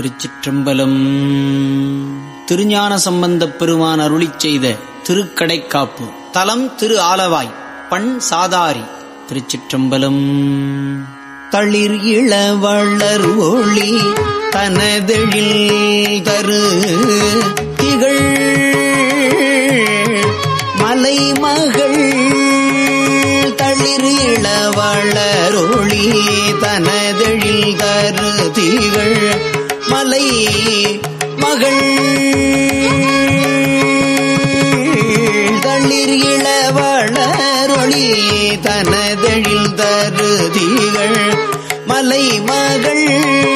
திருச்சிற்றம்பலம். திருஞான சம்பந்தப் பெருமான் அருளி செய்த திருக்கடைக்காப்பு. தலம் திரு ஆலவாய் பண் சாதாரி திருச்சிற்றம்பலம். தளிர் இளவளர் ஒளி தனதெழில் தரு திகழ் மலைமகள் தளிர் இளவளரொளி தனதெழில் தரு திகழ் மலை மகள். தளிர் இளவளரொளி தனதெழில் தருதிகள். மலை மகள்.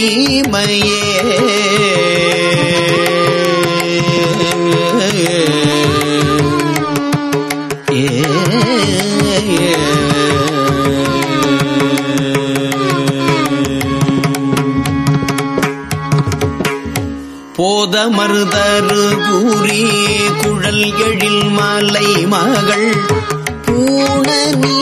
மீமையே போதமருதரு கூறி குழல் எழில் மாலை மகள் பூணனி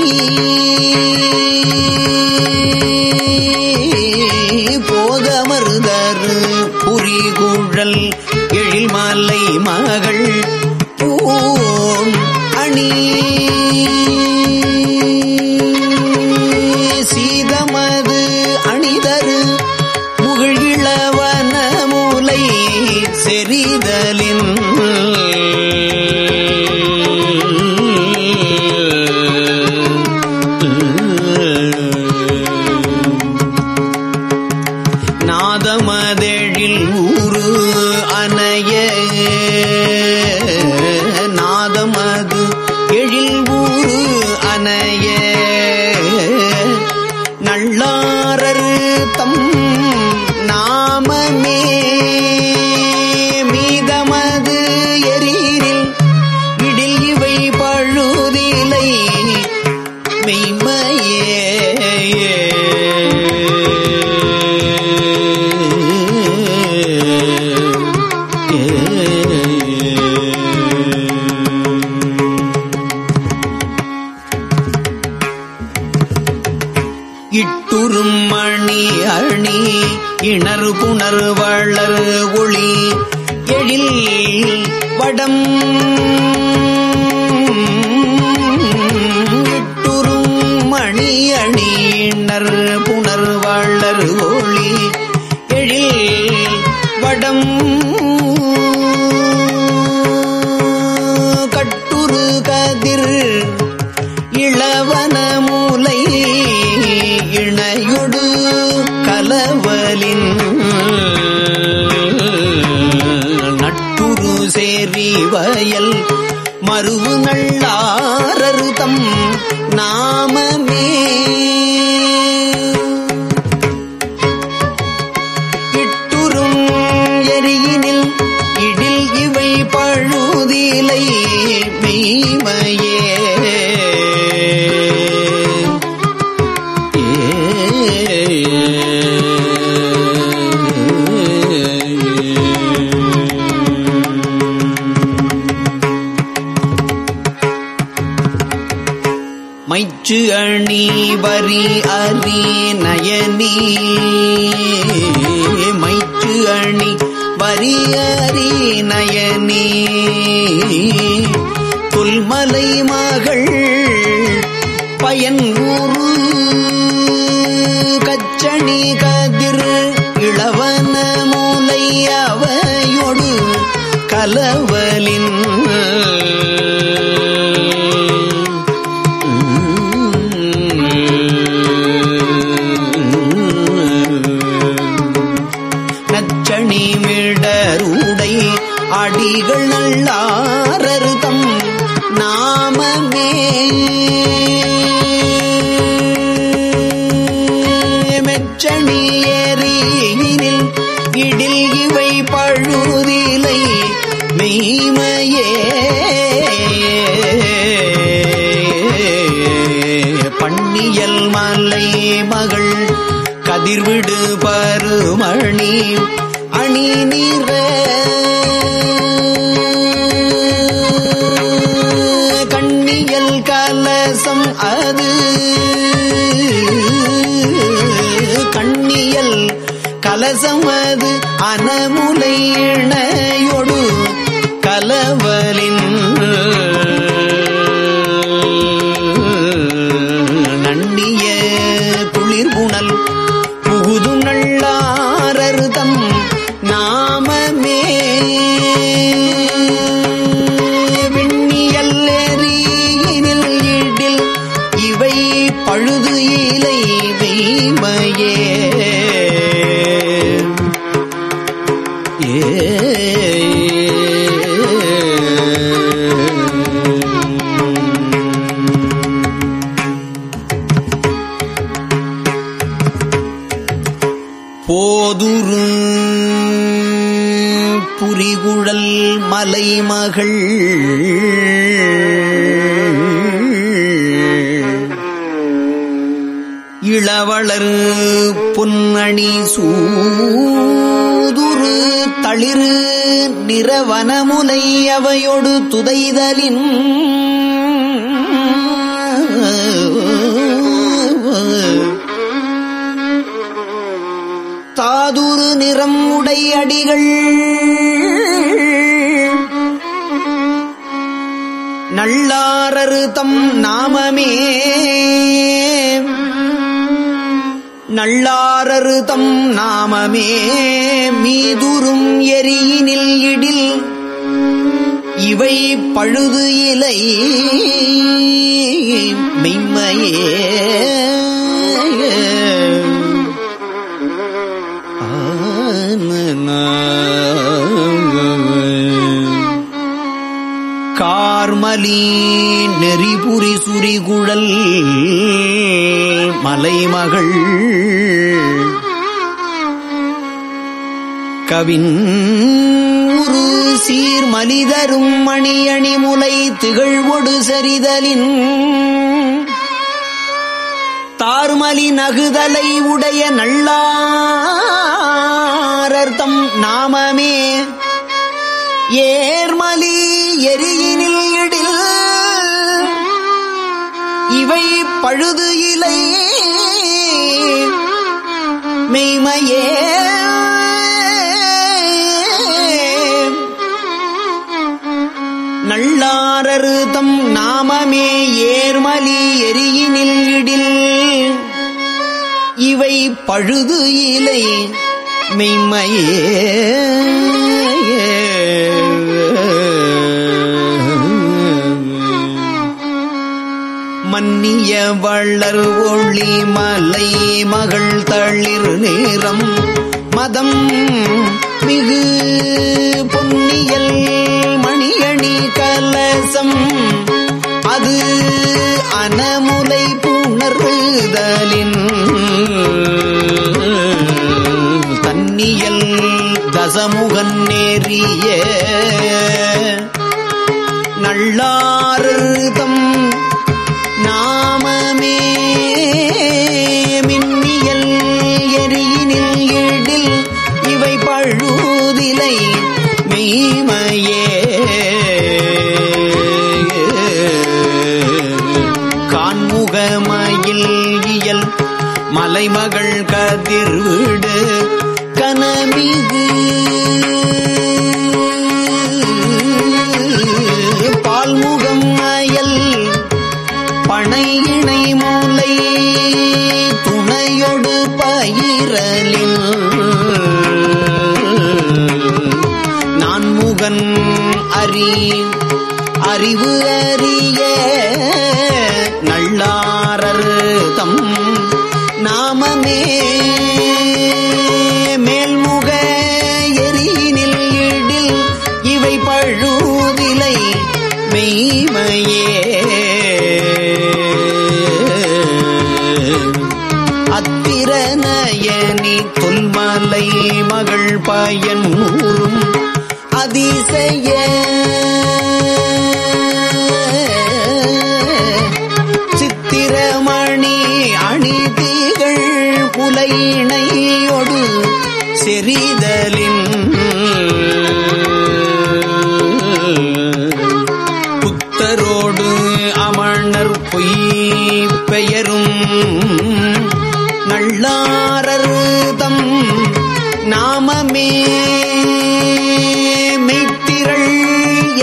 செறிதலின் நாதமதெழில் ஊரு அணைய. நாதமது எழில் ஊரு அணைய. வயல் மருவு நல்லாரருதம் வரி அரி புல்மலை மகள் பயன் தீமையே. பண்ணியல் மலை மகள் கதிர்விடு பருமணி அணி நீர கண்ணியல் கலசம் அது. கண்ணியல் கலசம் அது. அனமுலை இணையொடு. கலவலின் போதுரு புரிகுழல் மலைமகள். இளவளர் பொன்னணி சூதுரு தளிரு நிறவனமுனை அவையொடு துதைதலின் தாதுரு நிறம் உடையடிகள் நள்ளாரரு தம் நாமமே. நள்ளாரரு தம் நாமமே. மீதுரும் எரியினில் இடில். இவை பழுது இலை. மெய்மையே. மலி நெறிபுரி சுரிகுழல் மலைமகள் கவின் ஒரு சீர் மலிதரும் மணியணி முலை திகழ்வொடு சரிதலின் தார்மலி நகுதலை உடைய நள்ளாரர்த்தம் நாமமே. ஏர்மலி எரியினி பழுது இலை மெய்மையே. நல்லாரரு தம் நாமமே ஏர்மலி எரியினில் இடில். இவை பழுது இலை மெய்மையே. மன்னிய வள்ளர் ஒளி மலை மகள் தளிர் நேரம். மதம் மிகு பொன்னியல் மணியணி கலசம். அது அனமுலை புணர்தலின் தன்னியல் தசமுகன் நேரிய. நள்ளார்தம் நள்ளாரர் தம் நாமமே மேல்முக எரியினில் இடில் இவை பழுதிலை மெய்மையே. அத்திரநயனி தொல்மலை மகள் பயன் ஊரும் அதிசய பெயரும் நள்ளாரருதம் நாமமே. மெய்த்திரள்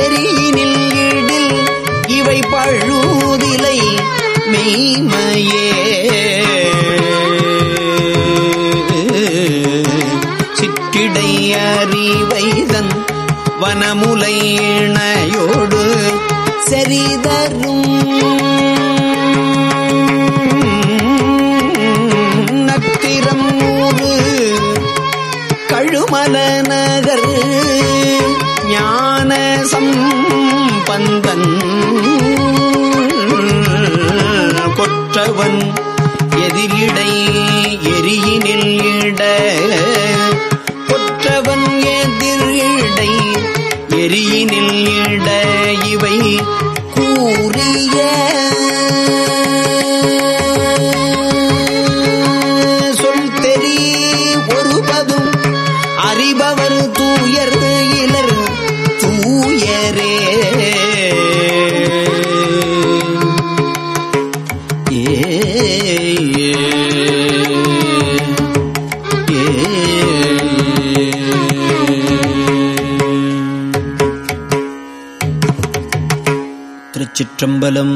எரியினில் இடில் இவை பழுதிலை மெய்மையே. சிற்றிடை அறிவைதன் வனமுலை இணையோடு செறிதரும் மலநகர் நகர் ஞான சம்பந்தன் கொற்றவன் எதிரிடை எரியினில் இட கொற்றவன் எதிரிடை எரியினில் இட இவை கூறிய திருச்சிற்றம்பலம்